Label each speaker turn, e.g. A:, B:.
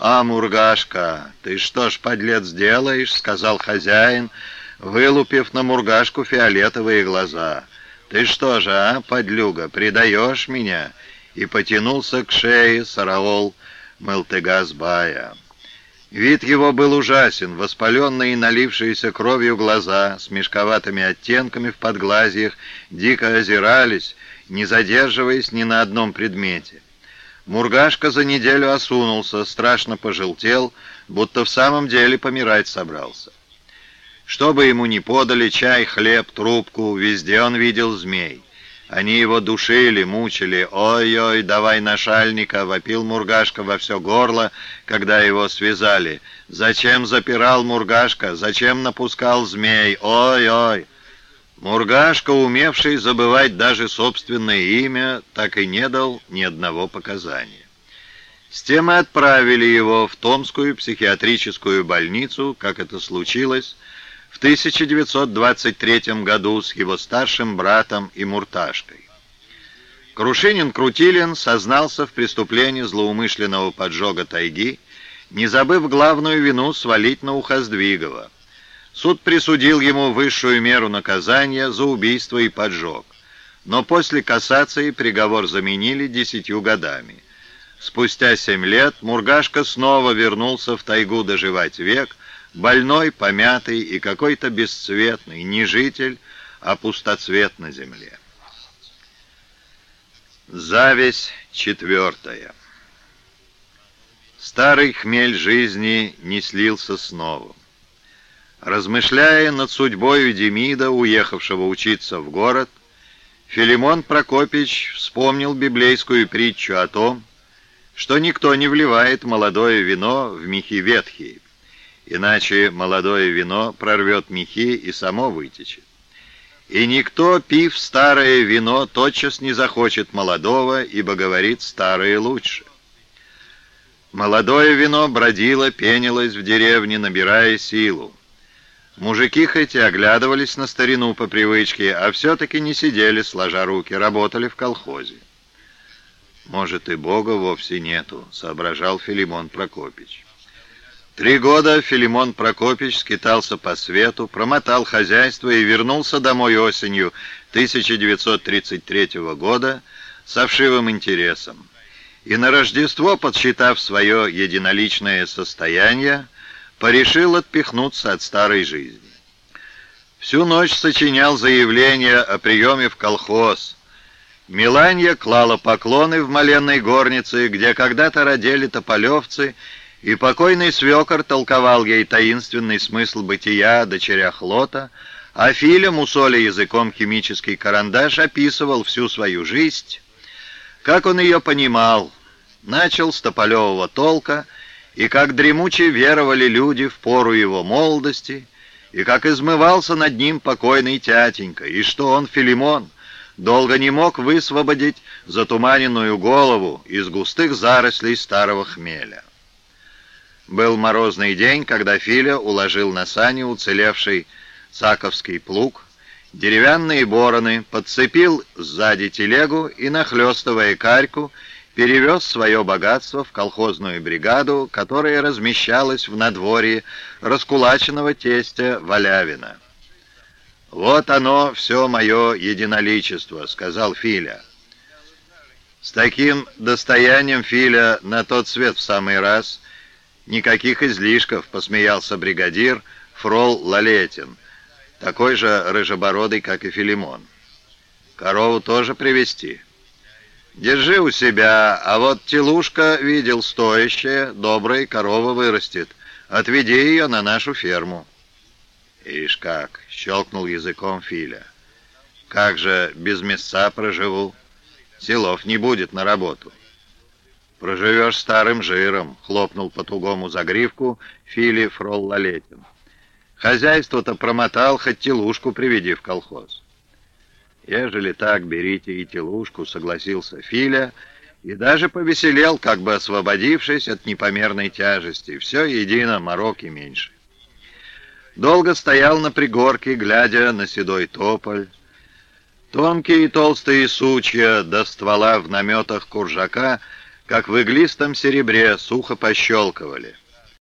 A: «А, Мургашка, ты что ж, подлец, делаешь?» — сказал хозяин, вылупив на Мургашку фиолетовые глаза. «Ты что же, а, подлюга, предаешь меня?» И потянулся к шее Сараол Мылтыгазбая. Вид его был ужасен, воспаленные и налившиеся кровью глаза с мешковатыми оттенками в подглазьях дико озирались, не задерживаясь ни на одном предмете. Мургашка за неделю осунулся, страшно пожелтел, будто в самом деле помирать собрался. Что бы ему ни подали, чай, хлеб, трубку, везде он видел змей. Они его душили, мучили. «Ой-ой, давай нашальника!» — вопил Мургашка во все горло, когда его связали. «Зачем запирал Мургашка? Зачем напускал змей? Ой-ой!» Мургашка, умевший забывать даже собственное имя, так и не дал ни одного показания. С тем и отправили его в Томскую психиатрическую больницу, как это случилось, в 1923 году с его старшим братом и Мурташкой. Крушинин-Крутилин сознался в преступлении злоумышленного поджога тайги, не забыв главную вину свалить на Ухоздвигова – Суд присудил ему высшую меру наказания за убийство и поджог. Но после кассации приговор заменили десятью годами. Спустя семь лет Мургашка снова вернулся в тайгу доживать век, больной, помятый и какой-то бесцветный, не житель, а пустоцвет на земле. Зависть четвертая. Старый хмель жизни не слился с новым. Размышляя над судьбой Демида, уехавшего учиться в город, Филимон Прокопич вспомнил библейскую притчу о том, что никто не вливает молодое вино в мехи ветхие, иначе молодое вино прорвет мехи и само вытечет. И никто, пив старое вино, тотчас не захочет молодого, ибо говорит «старое лучше». Молодое вино бродило, пенилось в деревне, набирая силу. Мужики хоть и оглядывались на старину по привычке, а все-таки не сидели, сложа руки, работали в колхозе. «Может, и Бога вовсе нету», — соображал Филимон Прокопич. Три года Филимон Прокопич скитался по свету, промотал хозяйство и вернулся домой осенью 1933 года с вшивым интересом. И на Рождество, подсчитав свое единоличное состояние, порешил отпихнуться от старой жизни. Всю ночь сочинял заявление о приеме в колхоз. Миланья клала поклоны в моленной горнице, где когда-то родили тополевцы, и покойный свекор толковал ей таинственный смысл бытия дочерях Лота, а Филя, мусоля языком химический карандаш, описывал всю свою жизнь, как он ее понимал. Начал с тополевого толка — и как дремуче веровали люди в пору его молодости, и как измывался над ним покойный тятенька, и что он, Филимон, долго не мог высвободить затуманенную голову из густых зарослей старого хмеля. Был морозный день, когда Филя уложил на сани уцелевший саковский плуг, деревянные бороны, подцепил сзади телегу и, нахлестывая карьку, перевез свое богатство в колхозную бригаду, которая размещалась в надворье раскулаченного тестя Валявина. «Вот оно, все мое единоличество», — сказал Филя. С таким достоянием Филя на тот свет в самый раз. Никаких излишков, посмеялся бригадир Фрол Лалетин, такой же рыжебородый, как и Филимон. Корову тоже привезти. Держи у себя, а вот телушка, видел, стоящая, добрая корова вырастет. Отведи ее на нашу ферму». «Ишь как!» — щелкнул языком Филя. «Как же без мяса проживу? Селов не будет на работу». «Проживешь старым жиром», — хлопнул по тугому загривку Фили Фроллалетин. «Хозяйство-то промотал, хоть телушку приведи в колхоз». «Ежели так, берите и телушку», — согласился Филя, и даже повеселел, как бы освободившись от непомерной тяжести. Все едино, мороки меньше. Долго стоял на пригорке, глядя на седой тополь. Тонкие и толстые сучья до ствола в наметах куржака как в иглистом серебре сухо пощелкивали.